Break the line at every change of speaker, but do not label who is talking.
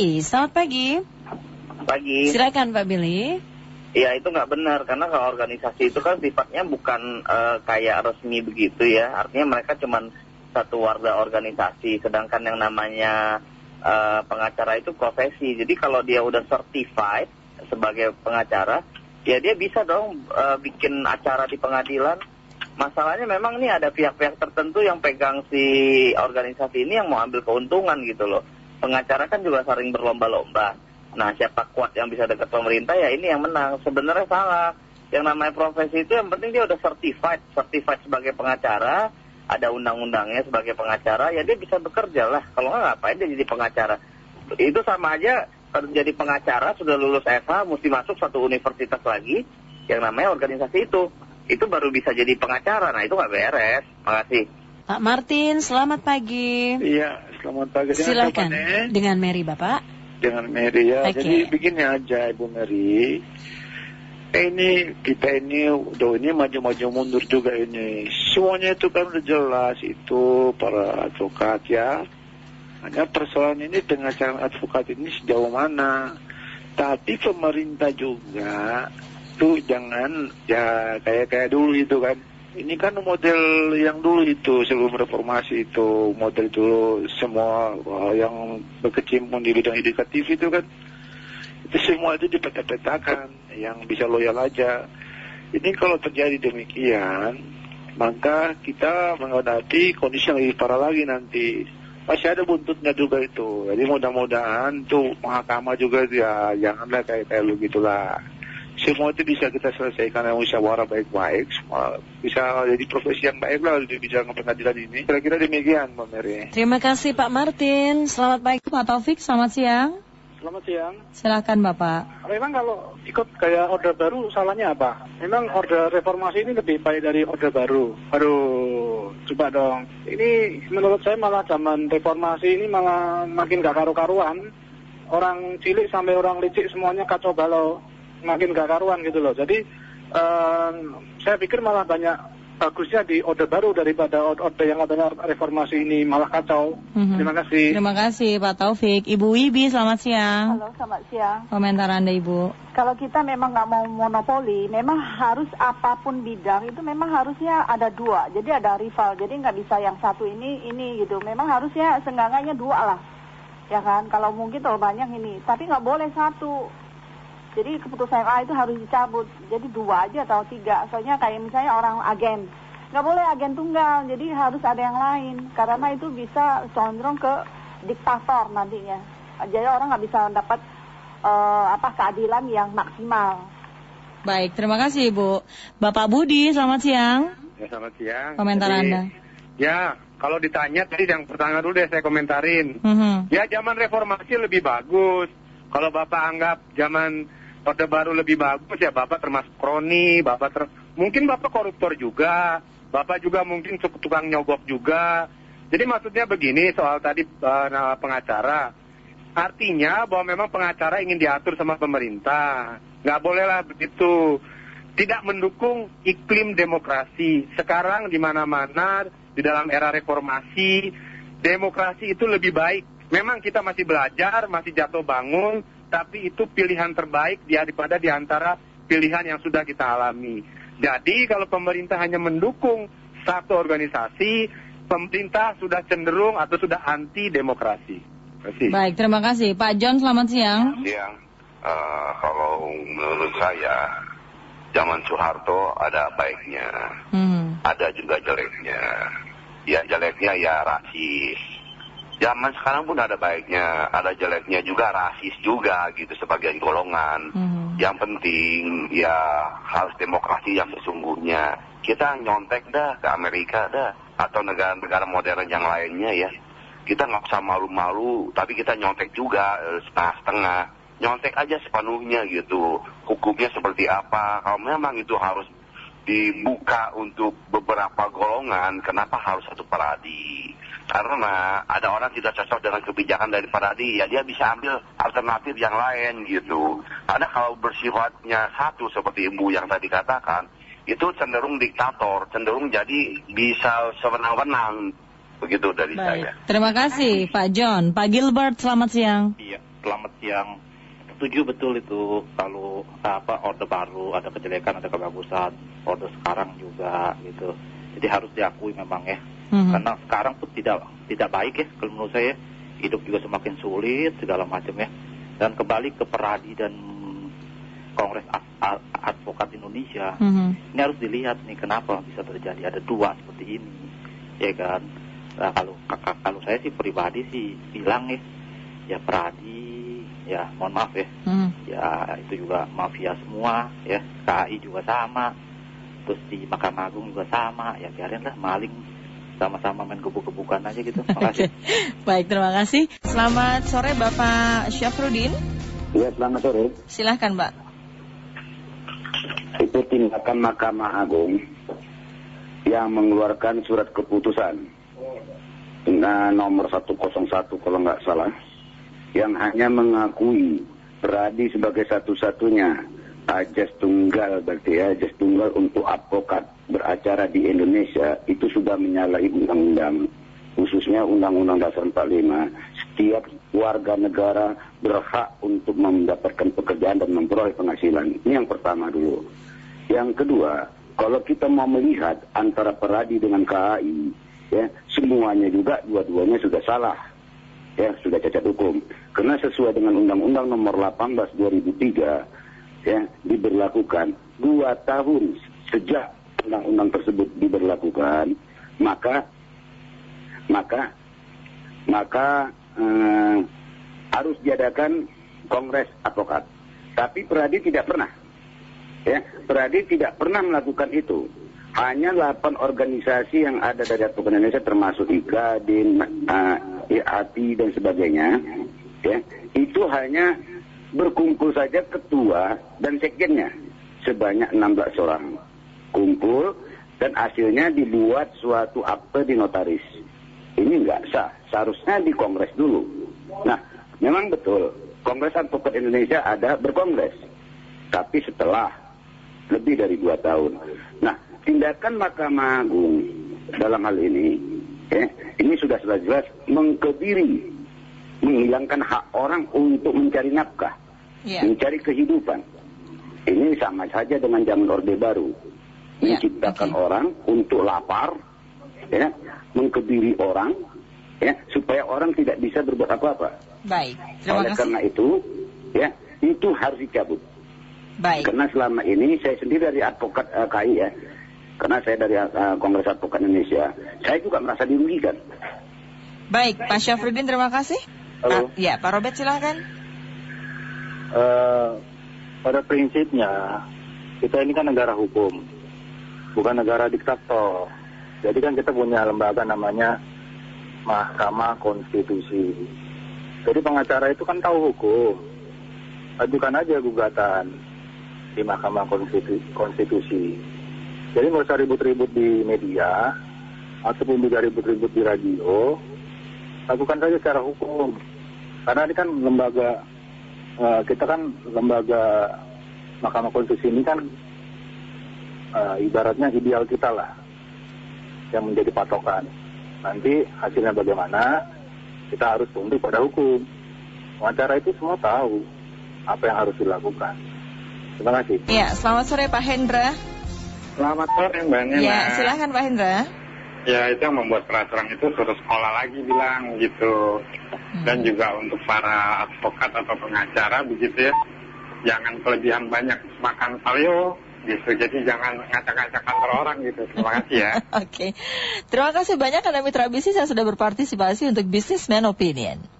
Selamat pagi.
Pagi.
Silakan Pak Billy.
Ya itu nggak benar karena kalau organisasi itu kan sifatnya bukan uh, kayak resmi begitu ya. Artinya mereka cuma satu warga organisasi. Sedangkan yang namanya uh, pengacara itu profesi. Jadi kalau dia udah certified sebagai pengacara, ya dia bisa dong uh, bikin acara di pengadilan. Masalahnya memang nih ada pihak-pihak tertentu yang pegang si organisasi ini yang mau ambil keuntungan gitu loh pengacara kan juga sering berlomba-lomba. Nah, siapa kuat yang bisa dekat pemerintah ya ini yang menang. Sebenarnya salah. Yang namanya profesi itu yang penting dia udah certified, certified sebagai pengacara, ada undang-undangnya sebagai pengacara, ya dia bisa bekerja lah. Kalau nggak ngapain dia jadi pengacara. Itu sama aja jadi pengacara sudah lulus FH mesti masuk satu universitas lagi yang namanya organisasi itu. Itu baru bisa jadi pengacara. Nah, itu nggak beres. Makasih.
Pak Martin, selamat pagi.
Iya, selamat pagi.
Dengan Silakan. Dengan Mary, Bapak.
Dengan Mary ya.
Okay.
Jadi begini aja, Ibu Mary. Eh, ini kita ini udah ini maju-maju mundur juga ini. Semuanya itu kan udah jelas itu para advokat ya. Hanya persoalan ini dengan cara advokat ini sejauh mana. Tapi pemerintah juga tuh jangan ya kayak kayak dulu itu kan ini kan model yang dulu itu sebelum reformasi itu. Model dulu semua uh, yang berkecimpung di bidang edukatif itu kan itu semua itu dipeta-petakan yang bisa loyal aja. Ini kalau terjadi demikian maka kita menghadapi kondisi yang lebih parah lagi nanti. Masih ada buntutnya juga itu. Jadi mudah-mudahan tuh mahkamah juga ya janganlah kayak kayak lu gitulah semua itu bisa kita selesaikan dengan musyawarah baik-baik, semua bisa jadi profesi yang baik lah di bidang pengadilan ini. Kira-kira demikian, Mbak Mary.
Terima kasih Pak Martin. Selamat pagi Pak Taufik, selamat siang.
Selamat siang.
Silakan Bapak.
Memang kalau ikut kayak order baru salahnya apa? Memang order reformasi ini lebih baik dari order baru. Aduh, coba dong. Ini menurut saya malah zaman reformasi ini malah makin gak karu-karuan. Orang cilik sampai orang licik semuanya kacau balau makin gak karuan gitu loh. Jadi uh, saya pikir malah banyak bagusnya di orde baru daripada orde yang adanya reformasi ini malah kacau. Mm-hmm. Terima kasih.
Terima kasih Pak Taufik. Ibu Wibi, selamat siang.
Halo, selamat siang.
Komentar Anda Ibu.
Kalau kita memang nggak mau monopoli, memang harus apa pun bidang itu memang harusnya ada dua. Jadi ada rival. Jadi nggak bisa yang satu ini ini gitu. Memang harusnya senggangannya dua lah. Ya kan? Kalau mungkin terlalu banyak ini. Tapi nggak boleh satu jadi keputusan A itu harus dicabut. Jadi dua aja atau tiga. Soalnya kayak misalnya orang agen. Nggak boleh agen tunggal, jadi harus ada yang lain. Karena itu bisa condong ke diktator nantinya. Jadi orang nggak bisa dapat uh, apa keadilan yang maksimal.
Baik, terima kasih Ibu. Bapak Budi, selamat siang.
Ya, selamat siang.
Komentar Jadi, Anda.
Ya, kalau ditanya tadi yang pertama dulu deh saya komentarin.
Mm -hmm.
Ya, zaman reformasi lebih bagus. Kalau Bapak anggap zaman Orde Baru lebih bagus ya Bapak termasuk kroni, Bapak ter... mungkin Bapak koruptor juga, Bapak juga mungkin tukang nyogok juga. Jadi maksudnya begini soal tadi uh, pengacara. Artinya bahwa memang pengacara ingin diatur sama pemerintah. Nggak bolehlah begitu. Tidak mendukung iklim demokrasi. Sekarang di mana-mana di dalam era reformasi, demokrasi itu lebih baik. Memang kita masih belajar, masih jatuh bangun, tapi itu pilihan terbaik daripada di antara pilihan yang sudah kita alami. Jadi kalau pemerintah hanya mendukung satu organisasi, pemerintah sudah cenderung atau sudah anti demokrasi.
Terima Baik, terima kasih. Pak John, selamat siang.
Siang. Uh, kalau menurut saya, zaman Soeharto ada baiknya, hmm. ada juga jeleknya. Ya jeleknya ya rasis, zaman sekarang pun ada baiknya, ada jeleknya juga, rasis juga gitu sebagian golongan. Hmm. Yang penting ya harus demokrasi yang sesungguhnya. Kita nyontek dah ke Amerika dah atau negara-negara modern yang lainnya ya. Kita nggak usah malu-malu, tapi kita nyontek juga eh, setengah-setengah. Nyontek aja sepenuhnya gitu. Hukumnya seperti apa? Kalau memang itu harus dibuka untuk beberapa golongan, kenapa harus satu paradi? Karena ada orang tidak cocok dengan kebijakan dari paradi, ya dia bisa ambil alternatif yang lain gitu. Karena kalau bersifatnya satu seperti ibu yang tadi katakan, itu cenderung diktator, cenderung jadi bisa sewenang-wenang. Begitu dari
Baik.
saya.
Terima kasih Pak John. Pak Gilbert, selamat siang.
Iya. selamat siang. Setuju betul itu kalau apa orde baru ada kejelekan ada kebagusan, orde sekarang juga gitu. Jadi harus diakui memang ya. Mm-hmm. Karena sekarang pun tidak tidak baik ya kalau menurut saya hidup juga semakin sulit segala macam ya. Dan kembali ke peradi dan Kongres Ad Advokat Indonesia, mm-hmm. ini harus dilihat nih kenapa bisa terjadi ada dua seperti ini, ya kan? Nah, kalau kalau saya sih pribadi sih bilang ya, ya peradi, ya mohon maaf ya, mm-hmm. ya itu juga mafia semua, ya KAI juga sama, terus di Mahkamah Agung juga sama, ya biarin lah maling sama-sama main gebuk-gebukan aja gitu. Terima kasih.
Baik, terima kasih. Selamat sore Bapak Syafrudin.
Ya, selamat sore.
Silahkan, Mbak
itu tindakan Mahkamah Agung yang mengeluarkan surat keputusan nah, nomor 101 kalau nggak salah yang hanya mengakui Peradi sebagai satu-satunya ajas tunggal berarti ya ajas tunggal untuk advokat beracara di Indonesia itu sudah menyalahi undang-undang khususnya Undang-Undang Dasar 45 setiap warga negara berhak untuk mendapatkan pekerjaan dan memperoleh penghasilan. Ini yang pertama dulu. Yang kedua, kalau kita mau melihat antara Peradi dengan KAI, ya semuanya juga dua-duanya sudah salah, ya sudah cacat hukum. Karena sesuai dengan Undang-Undang Nomor 18 2003, ya diberlakukan dua tahun sejak undang-undang tersebut diberlakukan, maka maka maka eh, harus diadakan kongres advokat. Tapi Peradi tidak pernah Ya, Peradi tidak pernah melakukan itu. Hanya 8 organisasi yang ada dari Advokat Indonesia termasuk IKADIN, uh, IATI dan sebagainya, ya, itu hanya berkumpul saja ketua dan sekjennya sebanyak 16 orang. Kumpul dan hasilnya dibuat suatu akte di notaris. Ini enggak sah, seharusnya di kongres dulu. Nah, memang betul, Kongres Advokat Indonesia ada berkongres. Tapi setelah lebih dari dua tahun. Nah, tindakan Mahkamah Agung dalam hal ini, ya, ini sudah jelas-jelas mengkebiri, menghilangkan hak orang untuk mencari nafkah, yeah. mencari kehidupan. Ini sama saja dengan zaman Orde Baru, yeah. menciptakan okay. orang untuk lapar, ya, mengkebiri orang, ya, supaya orang tidak bisa berbuat apa-apa.
Baik, terima
Oleh kasih. karena itu, ya, itu harus dicabut.
Baik.
Karena selama ini saya sendiri dari advokat uh, eh, KI ya, karena saya dari uh, Kongres Advokat Indonesia, saya juga merasa dirugikan.
Baik, Pak Syafruddin terima kasih.
Halo.
Ya, Pak Robert silahkan.
Uh, pada prinsipnya kita ini kan negara hukum, bukan negara diktator. Jadi kan kita punya lembaga namanya Mahkamah Konstitusi. Jadi pengacara itu kan tahu hukum. Ajukan aja gugatan di Mahkamah Konstitusi. Jadi nggak usah ribut-ribut di media ataupun juga ribut-ribut di radio. Lakukan saja secara hukum. Karena ini kan lembaga uh, kita kan lembaga Mahkamah Konstitusi ini kan uh, ibaratnya ideal kita lah yang menjadi patokan. Nanti hasilnya bagaimana kita harus tunduk pada hukum. Wawancara itu semua tahu apa yang harus dilakukan. Terima kasih.
Ya, selamat sore Pak Hendra.
Selamat sore Mbak Nena.
Ya, silahkan Pak Hendra.
Ya, itu yang membuat peraturan itu suruh sekolah lagi bilang gitu. Hmm. Dan juga untuk para advokat atau pengacara begitu ya. Jangan kelebihan banyak makan salio gitu. Jadi jangan ngacak-ngacak kantor orang gitu. Terima kasih ya.
Oke. Okay. Terima kasih banyak karena mitra bisnis yang sudah berpartisipasi untuk Businessman Opinion.